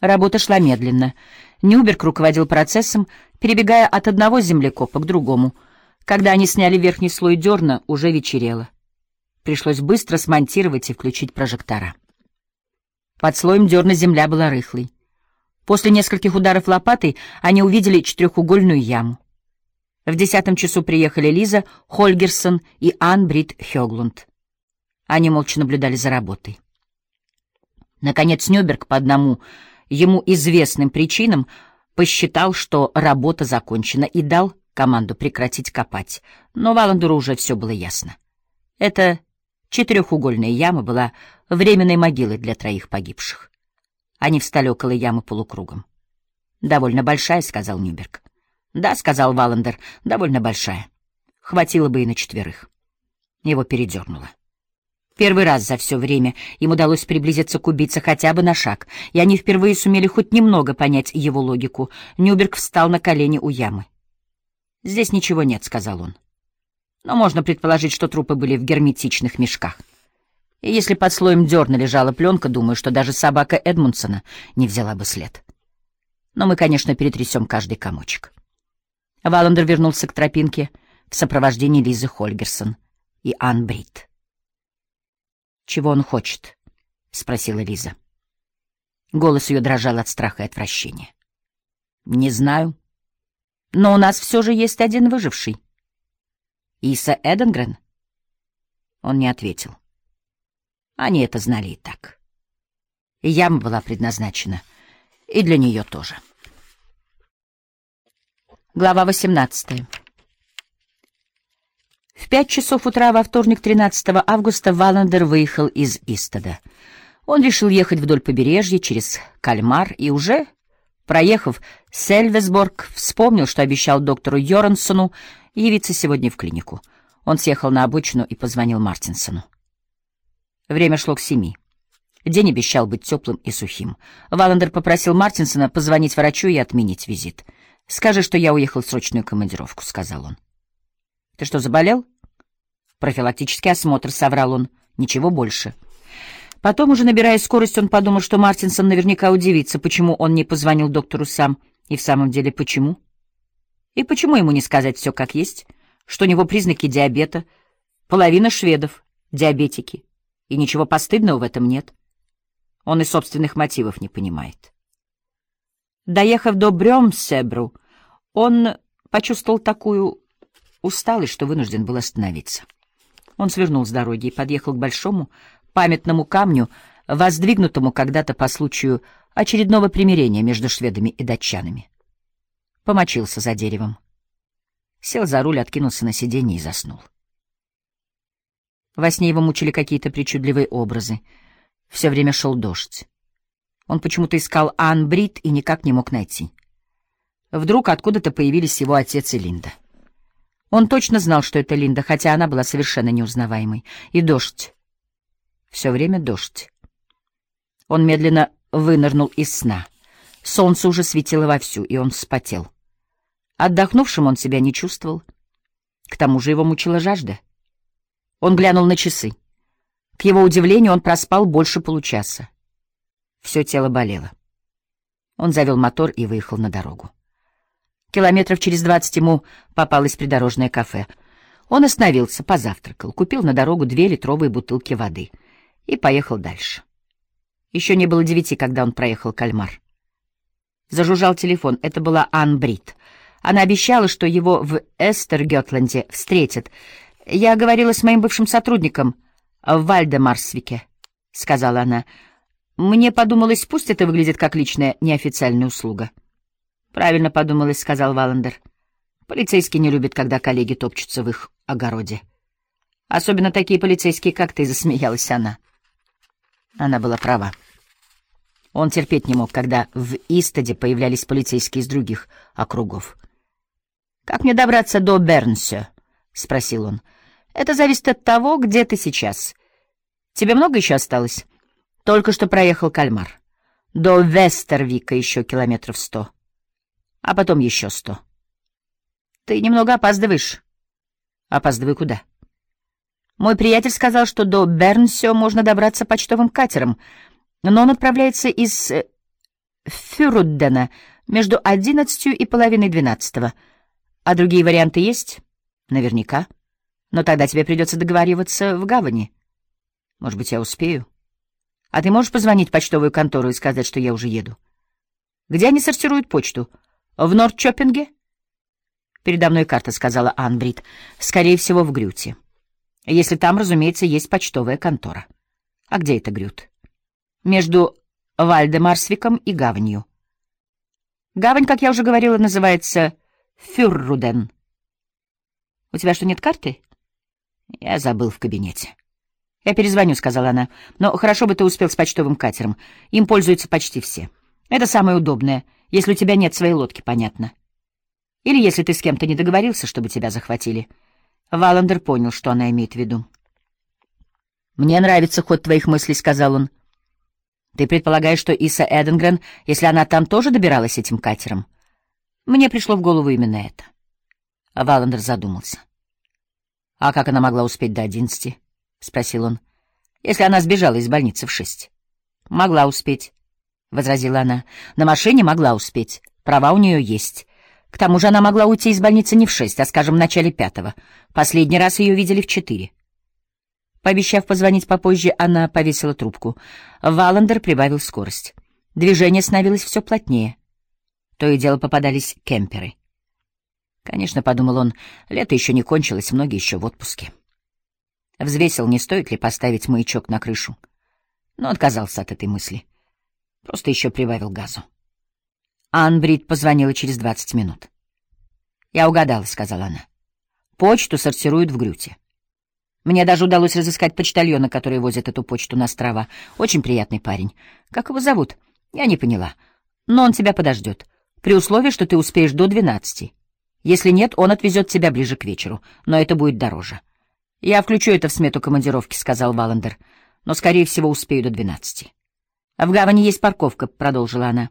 Работа шла медленно. Нюберг руководил процессом, перебегая от одного землекопа к другому. Когда они сняли верхний слой дерна, уже вечерело. Пришлось быстро смонтировать и включить прожектора. Под слоем дерна земля была рыхлой. После нескольких ударов лопатой они увидели четырехугольную яму. В десятом часу приехали Лиза, Хольгерсон и Ан Брит Хёглунд. Они молча наблюдали за работой. Наконец Нюберг по одному ему известным причинам посчитал, что работа закончена, и дал команду прекратить копать. Но Валандеру уже все было ясно. Эта четырехугольная яма была временной могилой для троих погибших. Они встали около ямы полукругом. «Довольно большая», — сказал Нюберг. «Да», — сказал Валандер, — «довольно большая. Хватило бы и на четверых». Его передернуло. Первый раз за все время им удалось приблизиться к убийце хотя бы на шаг, и они впервые сумели хоть немного понять его логику. Нюберг встал на колени у ямы. «Здесь ничего нет», — сказал он. «Но можно предположить, что трупы были в герметичных мешках. И если под слоем дерна лежала пленка, думаю, что даже собака Эдмунсона не взяла бы след. Но мы, конечно, перетрясем каждый комочек». Валандер вернулся к тропинке в сопровождении Лизы Хольгерсон и Ан Брит. «Чего он хочет?» — спросила Лиза. Голос ее дрожал от страха и отвращения. «Не знаю. Но у нас все же есть один выживший. Иса Эденгрен?» Он не ответил. Они это знали и так. яма была предназначена и для нее тоже. Глава восемнадцатая. В пять часов утра во вторник 13 августа Валандер выехал из Истода. Он решил ехать вдоль побережья через Кальмар и уже, проехав Сельвесборг, вспомнил, что обещал доктору Йорансону явиться сегодня в клинику. Он съехал на обочину и позвонил Мартинсону. Время шло к семи. День обещал быть теплым и сухим. Валандер попросил Мартинсона позвонить врачу и отменить визит. «Скажи, что я уехал в срочную командировку», — сказал он. Ты что, заболел? Профилактический осмотр, соврал он. Ничего больше. Потом, уже набирая скорость, он подумал, что Мартинсон наверняка удивится, почему он не позвонил доктору сам. И в самом деле, почему? И почему ему не сказать все как есть? Что у него признаки диабета. Половина шведов — диабетики. И ничего постыдного в этом нет. Он и собственных мотивов не понимает. Доехав до Брёмсебру, он почувствовал такую усталый, что вынужден был остановиться. Он свернул с дороги и подъехал к большому памятному камню, воздвигнутому когда-то по случаю очередного примирения между шведами и датчанами. Помочился за деревом. Сел за руль, откинулся на сиденье и заснул. Во сне его мучили какие-то причудливые образы. Все время шел дождь. Он почему-то искал Ан Брит и никак не мог найти. Вдруг откуда-то появились его отец и Линда. Он точно знал, что это Линда, хотя она была совершенно неузнаваемой. И дождь. Все время дождь. Он медленно вынырнул из сна. Солнце уже светило вовсю, и он вспотел. Отдохнувшим он себя не чувствовал. К тому же его мучила жажда. Он глянул на часы. К его удивлению, он проспал больше получаса. Все тело болело. Он завел мотор и выехал на дорогу. Километров через двадцать ему попалось придорожное кафе. Он остановился, позавтракал, купил на дорогу две литровые бутылки воды и поехал дальше. Еще не было девяти, когда он проехал кальмар. Зажужжал телефон. Это была Ан Брит. Она обещала, что его в Эстергётланде встретят. «Я говорила с моим бывшим сотрудником в Вальдемарсвике», — сказала она. «Мне подумалось, пусть это выглядит как личная неофициальная услуга». Правильно подумалось, сказал Валандер. Полицейские не любят, когда коллеги топчутся в их огороде. Особенно такие полицейские, как ты, засмеялась она. Она была права. Он терпеть не мог, когда в Истаде появлялись полицейские из других округов. «Как мне добраться до Бернсё?» — спросил он. «Это зависит от того, где ты сейчас. Тебе много еще осталось?» «Только что проехал Кальмар. До Вестервика еще километров сто» а потом еще сто. Ты немного опаздываешь. Опаздываю куда? Мой приятель сказал, что до Бернсё можно добраться почтовым катером, но он отправляется из э, Фюруддена между одиннадцатью и половиной двенадцатого. А другие варианты есть? Наверняка. Но тогда тебе придется договариваться в гавани. Может быть, я успею? А ты можешь позвонить в почтовую контору и сказать, что я уже еду? Где они сортируют почту? В Нордчоппинге? Передо мной карта, сказала Анбрид. Скорее всего, в Грюте. Если там, разумеется, есть почтовая контора. А где это Грют? Между Вальдемарсвиком и гаванью. Гавань, как я уже говорила, называется Фюрруден. У тебя что, нет карты? Я забыл в кабинете. Я перезвоню, сказала она. Но хорошо бы ты успел с почтовым катером. Им пользуются почти все. Это самое удобное, если у тебя нет своей лодки, понятно. Или если ты с кем-то не договорился, чтобы тебя захватили. Валандер понял, что она имеет в виду. «Мне нравится ход твоих мыслей», — сказал он. «Ты предполагаешь, что Иса Эденгрен, если она там тоже добиралась этим катером?» Мне пришло в голову именно это. Валандер задумался. «А как она могла успеть до одиннадцати?» — спросил он. «Если она сбежала из больницы в шесть». «Могла успеть», — возразила она. «На машине могла успеть. Права у нее есть. К тому же она могла уйти из больницы не в шесть, а, скажем, в начале пятого. Последний раз ее видели в четыре». Пообещав позвонить попозже, она повесила трубку. Валандер прибавил скорость. Движение становилось все плотнее. То и дело попадались кемперы. Конечно, — подумал он, — лето еще не кончилось, многие еще в отпуске. Взвесил, не стоит ли поставить маячок на крышу. Но отказался от этой мысли. Просто еще прибавил газу. Анбрид позвонила через двадцать минут. «Я угадала», — сказала она. «Почту сортируют в Грюте. Мне даже удалось разыскать почтальона, который возит эту почту на острова. Очень приятный парень. Как его зовут? Я не поняла. Но он тебя подождет, при условии, что ты успеешь до двенадцати. Если нет, он отвезет тебя ближе к вечеру, но это будет дороже. «Я включу это в смету командировки», — сказал Валандер, «но, скорее всего, успею до двенадцати». «В гавани есть парковка», — продолжила она.